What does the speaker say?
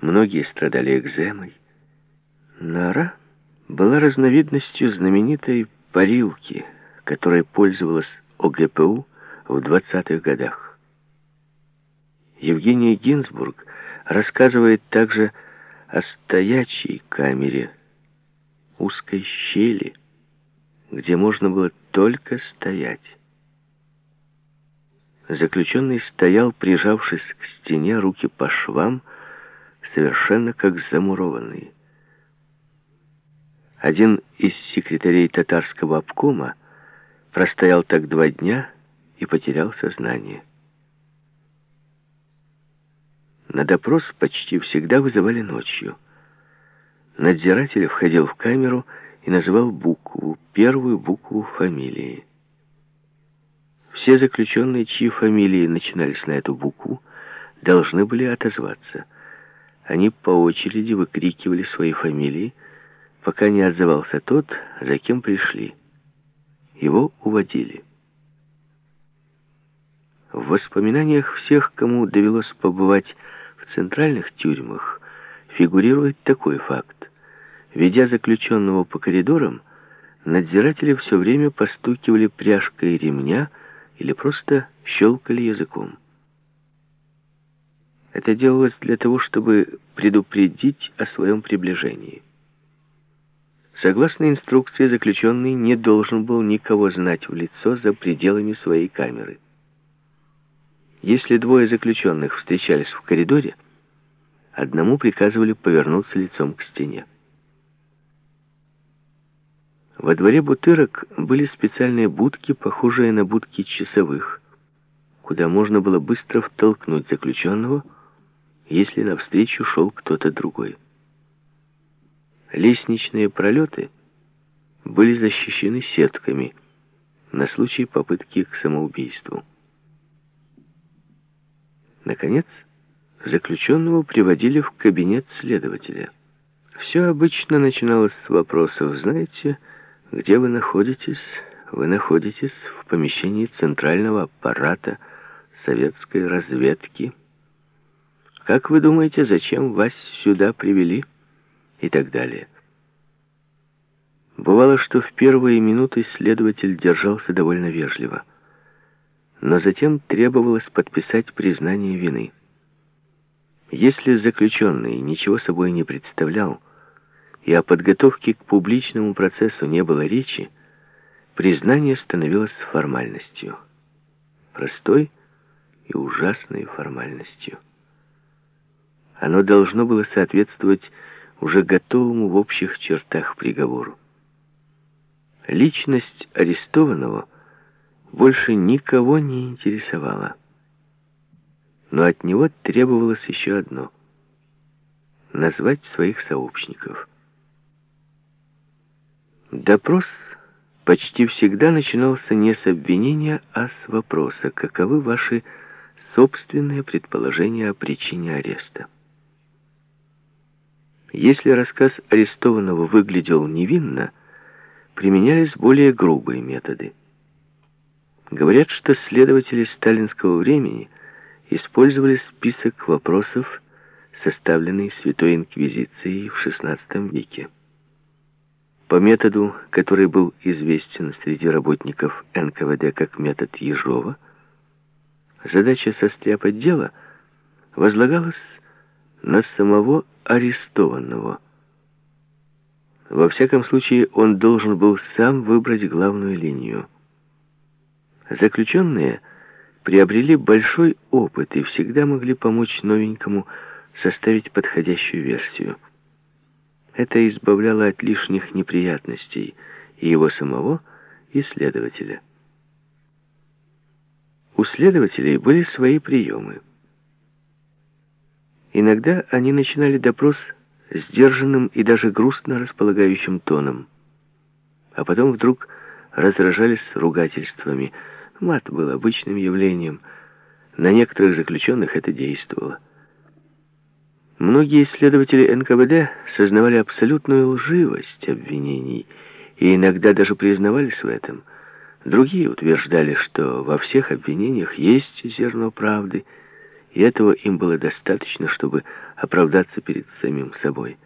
Многие страдали экземой. Нора была разновидностью знаменитой парилки, которой пользовалась ОГПУ в 20-х годах. Евгения Гинзбург рассказывает также о стоячей камере, узкой щели, где можно было только стоять. Заключенный стоял, прижавшись к стене, руки по швам, совершенно как замурованный. Один из секретарей татарского обкома простоял так два дня и потерял сознание. На допрос почти всегда вызывали ночью. Надзиратель входил в камеру и называл букву, первую букву фамилии. Все заключенные, чьи фамилии начинались на эту букву, должны были отозваться. Они по очереди выкрикивали свои фамилии, пока не отзывался тот, за кем пришли. Его уводили. В воспоминаниях всех, кому довелось побывать в центральных тюрьмах, фигурирует такой факт. Ведя заключенного по коридорам, надзиратели все время постукивали пряжкой ремня или просто щелкали языком. Это делалось для того, чтобы предупредить о своем приближении. Согласно инструкции, заключенный не должен был никого знать в лицо за пределами своей камеры. Если двое заключенных встречались в коридоре, одному приказывали повернуться лицом к стене. Во дворе бутырок были специальные будки, похожие на будки часовых, куда можно было быстро втолкнуть заключенного, если навстречу шел кто-то другой. Лестничные пролеты были защищены сетками на случай попытки к самоубийству. Наконец, заключенного приводили в кабинет следователя. Все обычно начиналось с вопросов, знаете, где вы находитесь? Вы находитесь в помещении центрального аппарата советской разведки. Как вы думаете, зачем вас сюда привели? И так далее. Бывало, что в первые минуты следователь держался довольно вежливо но затем требовалось подписать признание вины. Если заключенный ничего собой не представлял, и о подготовке к публичному процессу не было речи, признание становилось формальностью. Простой и ужасной формальностью. Оно должно было соответствовать уже готовому в общих чертах приговору. Личность арестованного – больше никого не интересовало. Но от него требовалось еще одно — назвать своих сообщников. Допрос почти всегда начинался не с обвинения, а с вопроса, каковы ваши собственные предположения о причине ареста. Если рассказ арестованного выглядел невинно, применялись более грубые методы — Говорят, что следователи сталинского времени использовали список вопросов, составленный Святой Инквизицией в XVI веке. По методу, который был известен среди работников НКВД как метод Ежова, задача состряпать дело возлагалась на самого арестованного. Во всяком случае, он должен был сам выбрать главную линию – Заключенные приобрели большой опыт и всегда могли помочь новенькому составить подходящую версию. Это избавляло от лишних неприятностей и его самого, и следователя. У следователей были свои приемы. Иногда они начинали допрос сдержанным и даже грустно располагающим тоном, а потом вдруг разражались ругательствами – Мат был обычным явлением. На некоторых заключенных это действовало. Многие исследователи НКВД сознавали абсолютную лживость обвинений и иногда даже признавались в этом. Другие утверждали, что во всех обвинениях есть зерно правды, и этого им было достаточно, чтобы оправдаться перед самим собой.